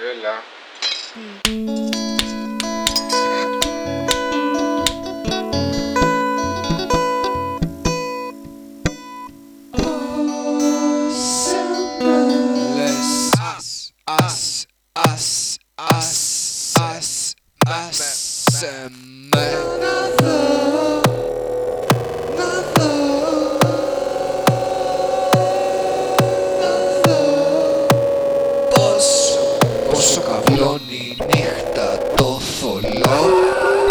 Yun. Let's us, us, us, us, us, us, us, όσο νύχτα το θολό.